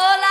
Hola.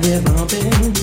get bumping.